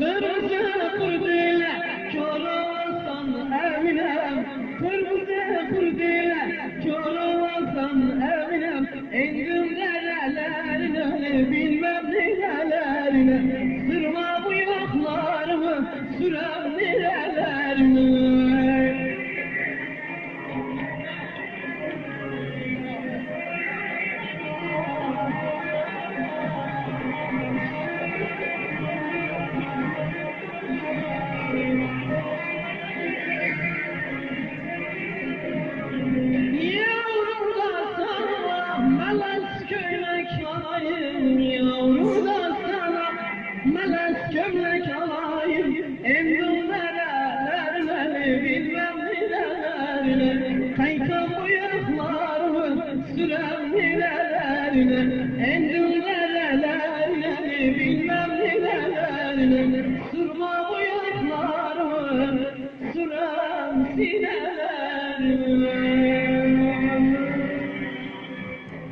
Kırmızı kurdele kör olsan evinem Kırmızı kurdele kör olsan evinem Endim derelerine bilmem Sırma bu yoklarımı sürem nerelerine sana meles köylek alayım Yavruda sana. Meles köylek alayım Emdim nerelerine bilmem nerelerine Kaykan bıyıklarımı